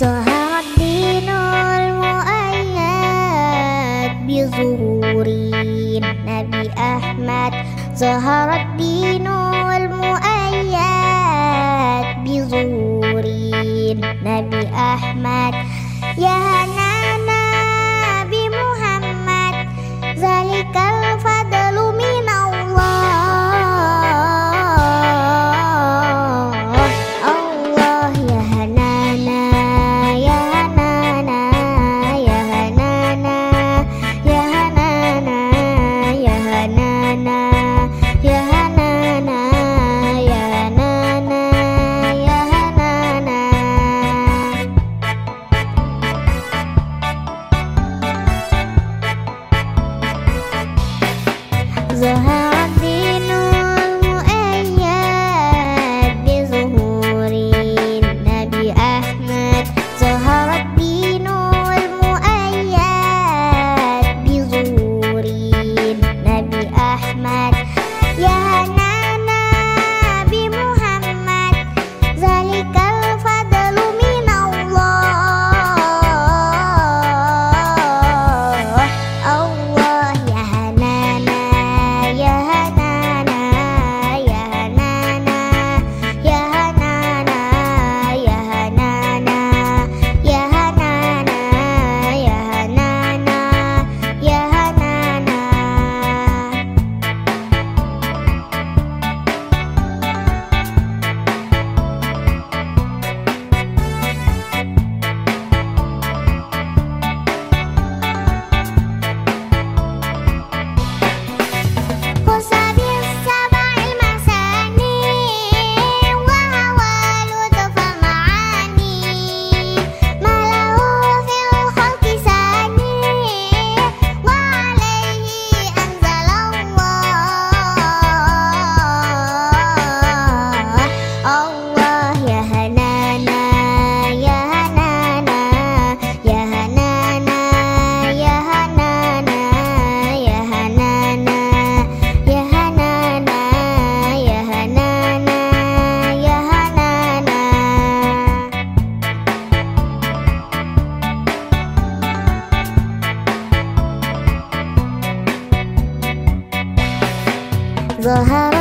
ظهر الدين المؤيد بظهور النبي أحمد. أحمد. يا casa. We'll have